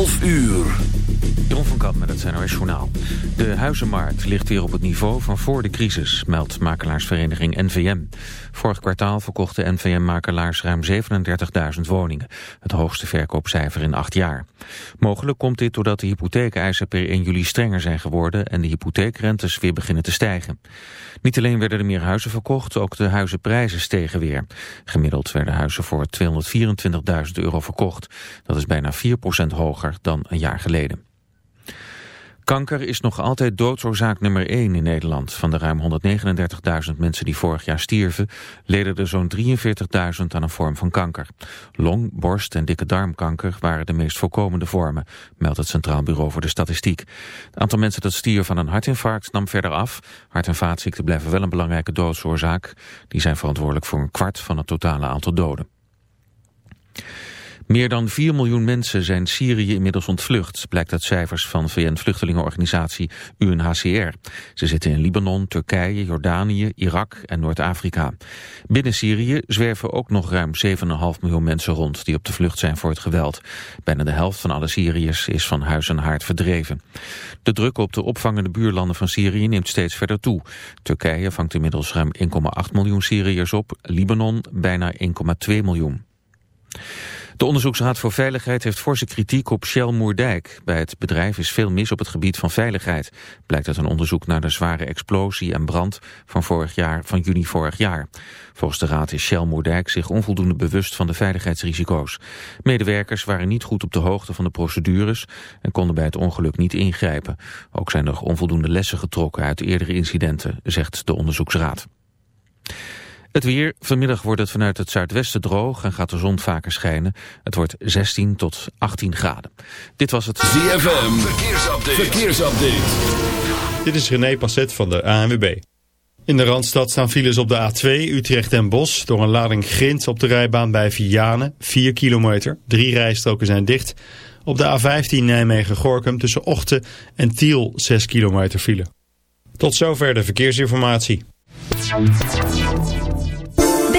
12 uur. Met het CNRS Journaal. De huizenmarkt ligt weer op het niveau van voor de crisis, meldt makelaarsvereniging NVM. Vorig kwartaal verkochten NVM-makelaars ruim 37.000 woningen. Het hoogste verkoopcijfer in acht jaar. Mogelijk komt dit doordat de hypotheekeisen per 1 juli strenger zijn geworden... en de hypotheekrentes weer beginnen te stijgen. Niet alleen werden er meer huizen verkocht, ook de huizenprijzen stegen weer. Gemiddeld werden huizen voor 224.000 euro verkocht. Dat is bijna 4% hoger dan een jaar geleden. Kanker is nog altijd doodsoorzaak nummer 1 in Nederland. Van de ruim 139.000 mensen die vorig jaar stierven... leden er zo'n 43.000 aan een vorm van kanker. Long, borst en dikke darmkanker waren de meest voorkomende vormen... meldt het Centraal Bureau voor de Statistiek. Het aantal mensen dat stierf van een hartinfarct nam verder af. Hart- en vaatziekten blijven wel een belangrijke doodsoorzaak. Die zijn verantwoordelijk voor een kwart van het totale aantal doden. Meer dan 4 miljoen mensen zijn Syrië inmiddels ontvlucht, blijkt uit cijfers van VN-vluchtelingenorganisatie UNHCR. Ze zitten in Libanon, Turkije, Jordanië, Irak en Noord-Afrika. Binnen Syrië zwerven ook nog ruim 7,5 miljoen mensen rond die op de vlucht zijn voor het geweld. Bijna de helft van alle Syriërs is van huis en haard verdreven. De druk op de opvangende buurlanden van Syrië neemt steeds verder toe. Turkije vangt inmiddels ruim 1,8 miljoen Syriërs op, Libanon bijna 1,2 miljoen. De Onderzoeksraad voor Veiligheid heeft forse kritiek op Shell Moerdijk. Bij het bedrijf is veel mis op het gebied van veiligheid. Blijkt uit een onderzoek naar de zware explosie en brand van, vorig jaar, van juni vorig jaar. Volgens de raad is Shell Moerdijk zich onvoldoende bewust van de veiligheidsrisico's. Medewerkers waren niet goed op de hoogte van de procedures en konden bij het ongeluk niet ingrijpen. Ook zijn er onvoldoende lessen getrokken uit eerdere incidenten, zegt de onderzoeksraad. Het weer. Vanmiddag wordt het vanuit het zuidwesten droog en gaat de zon vaker schijnen. Het wordt 16 tot 18 graden. Dit was het ZFM. Verkeersupdate. Verkeersupdate. Dit is René Passet van de ANWB. In de Randstad staan files op de A2 Utrecht en Bos... door een lading grind op de rijbaan bij Vianen, 4 kilometer. Drie rijstroken zijn dicht. Op de A15 Nijmegen-Gorkum tussen Ochten en Tiel 6 kilometer file. Tot zover de verkeersinformatie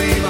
arriba.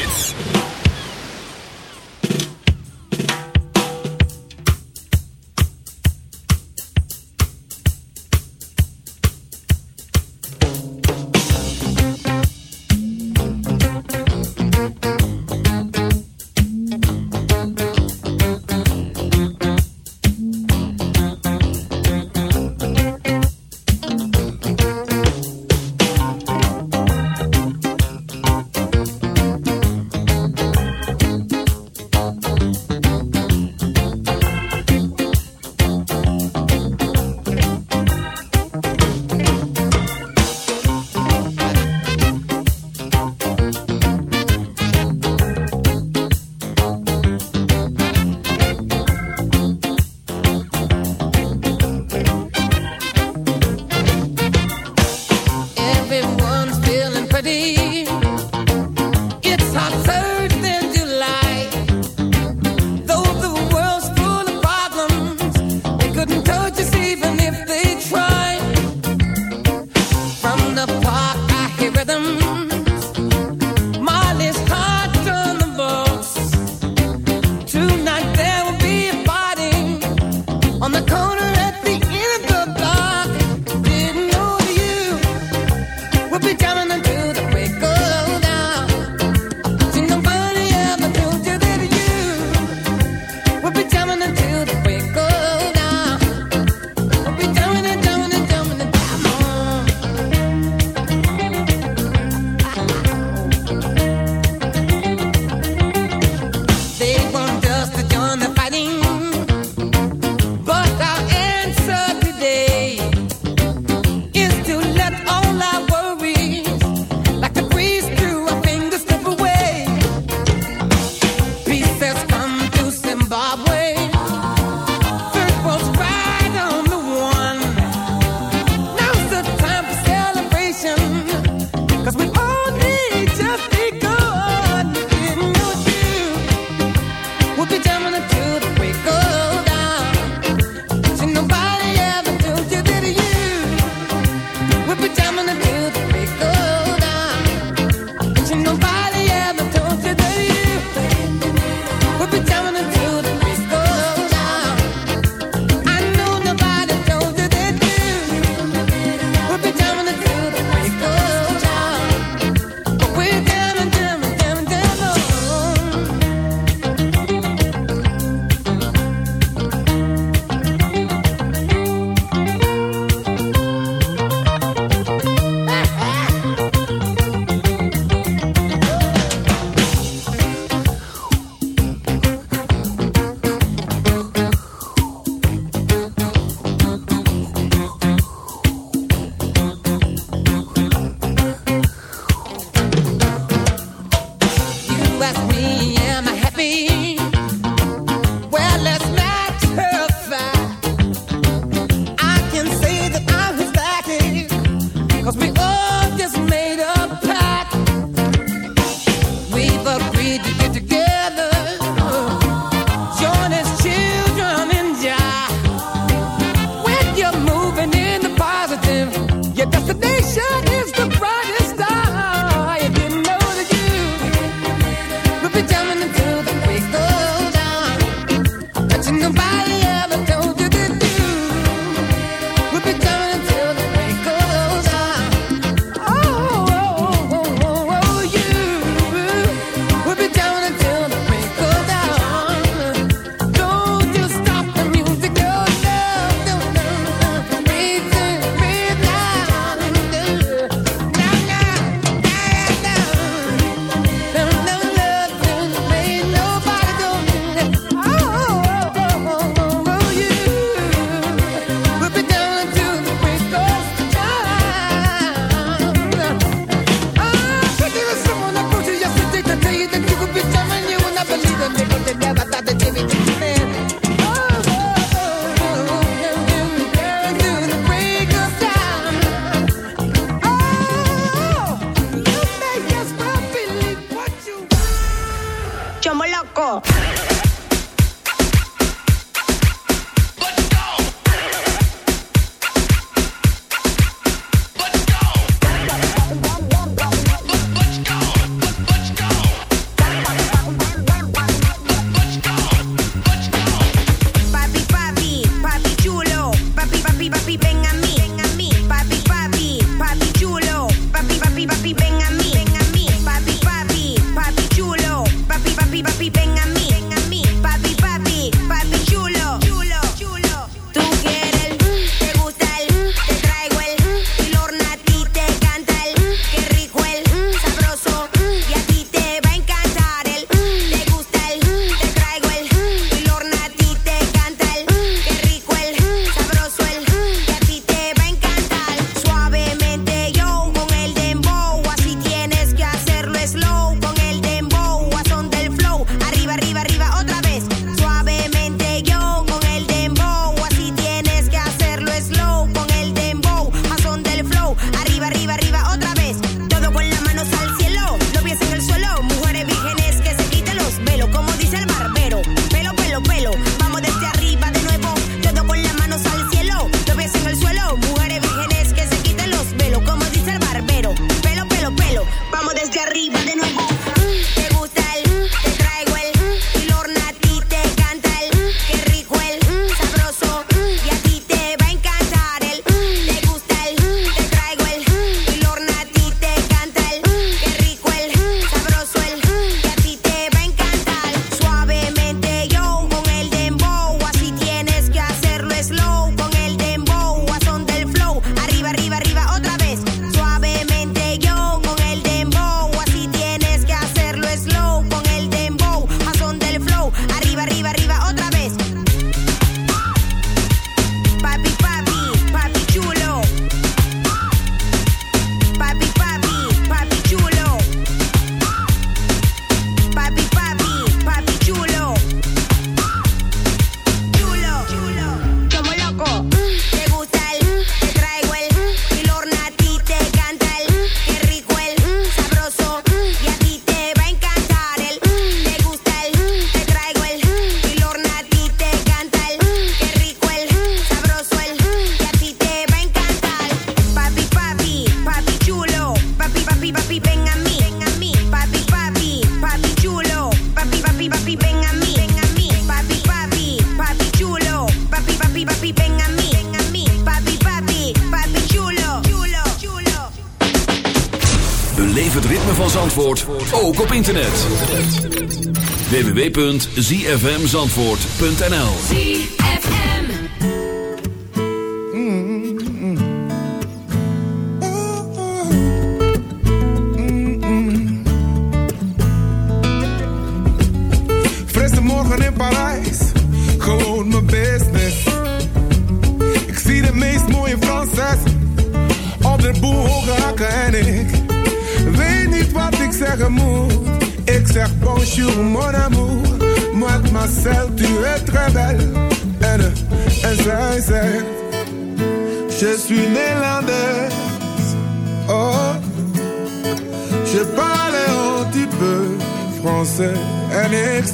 www.zfmzandvoort.nl sur mon amour. Moi, Marcel, tu es très belle. N, S, S, Je suis néerlandaise. Oh, je parle un petit peu français. N, X,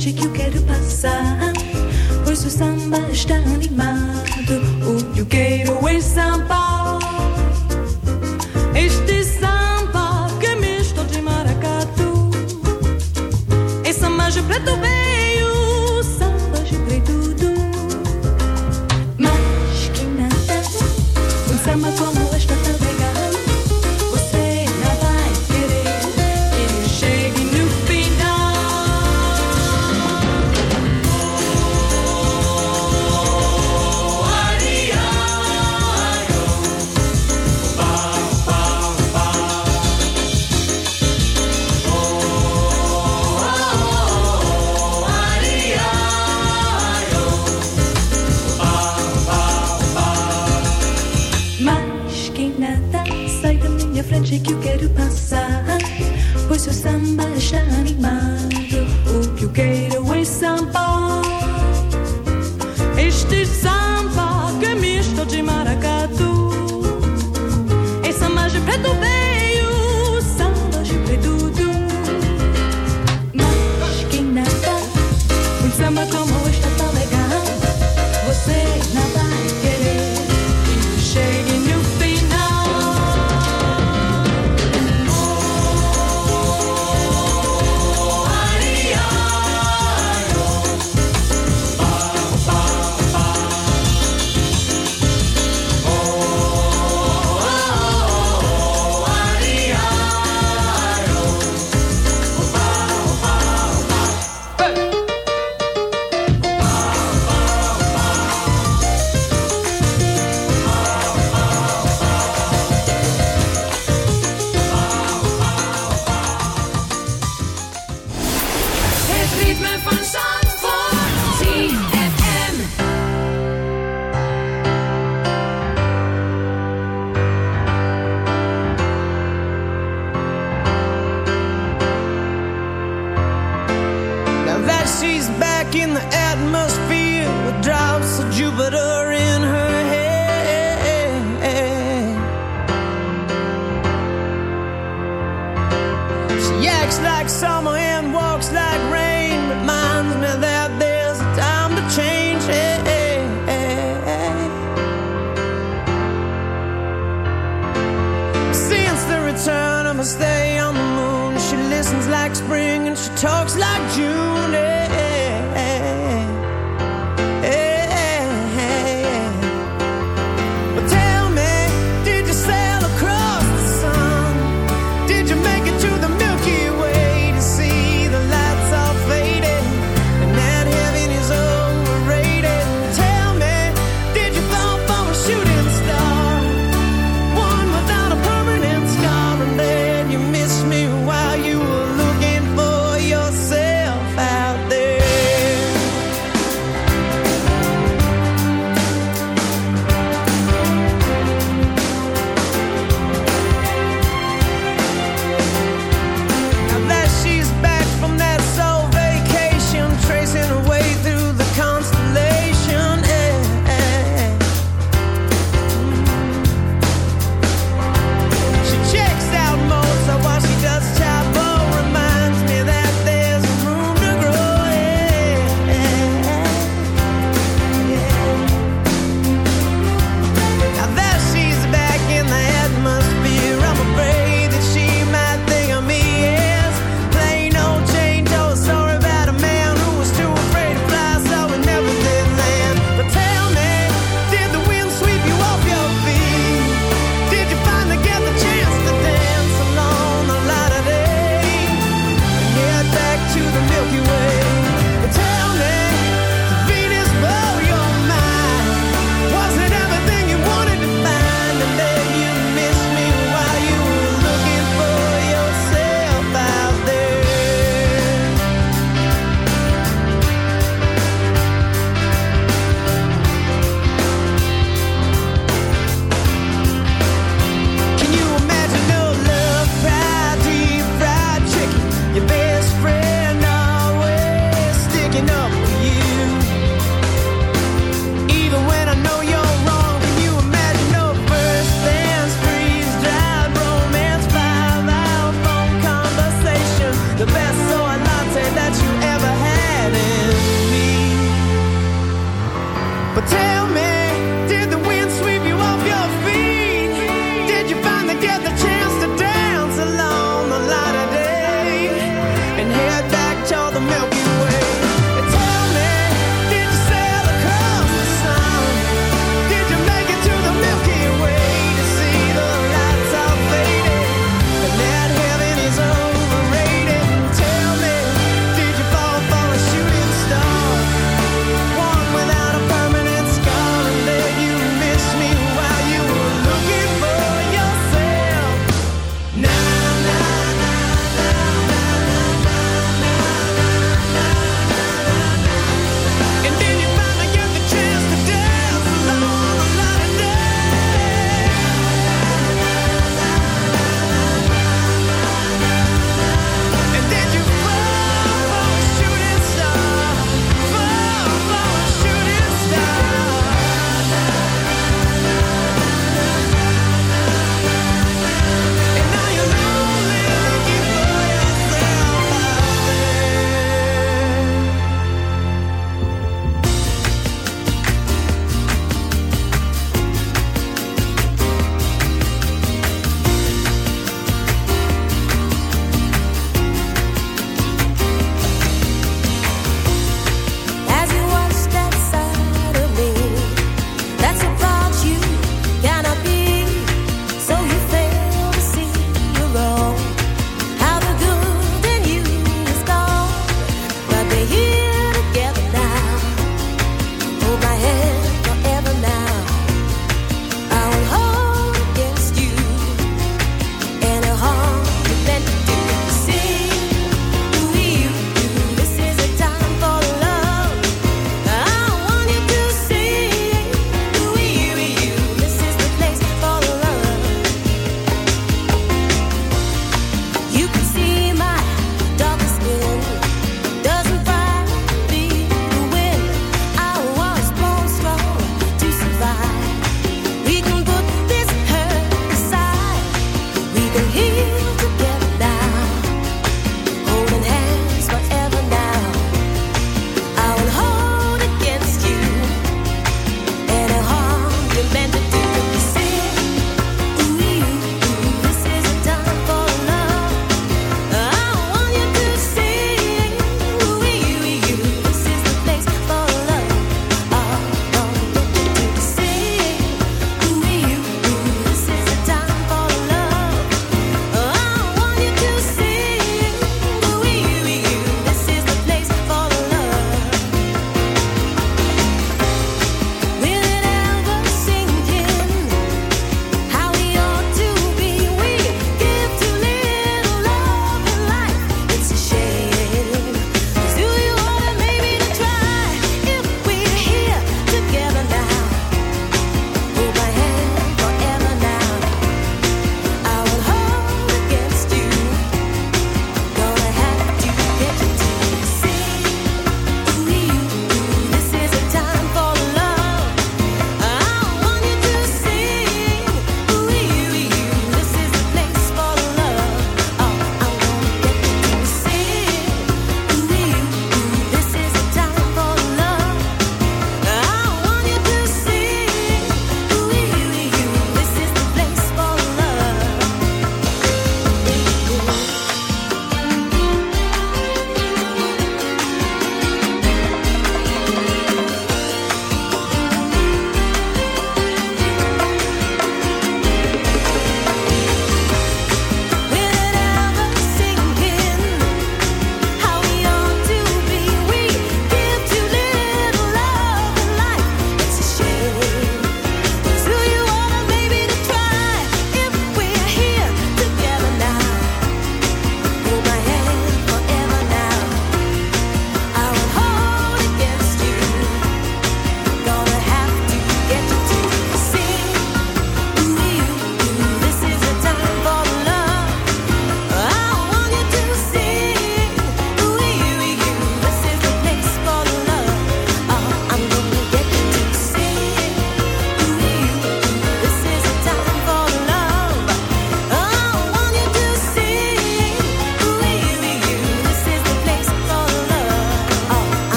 noite que eu quero passar. Pois o samba está animado. O que eu quero é samba.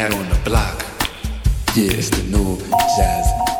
Cat on the block. Yeah, it's the new jazz.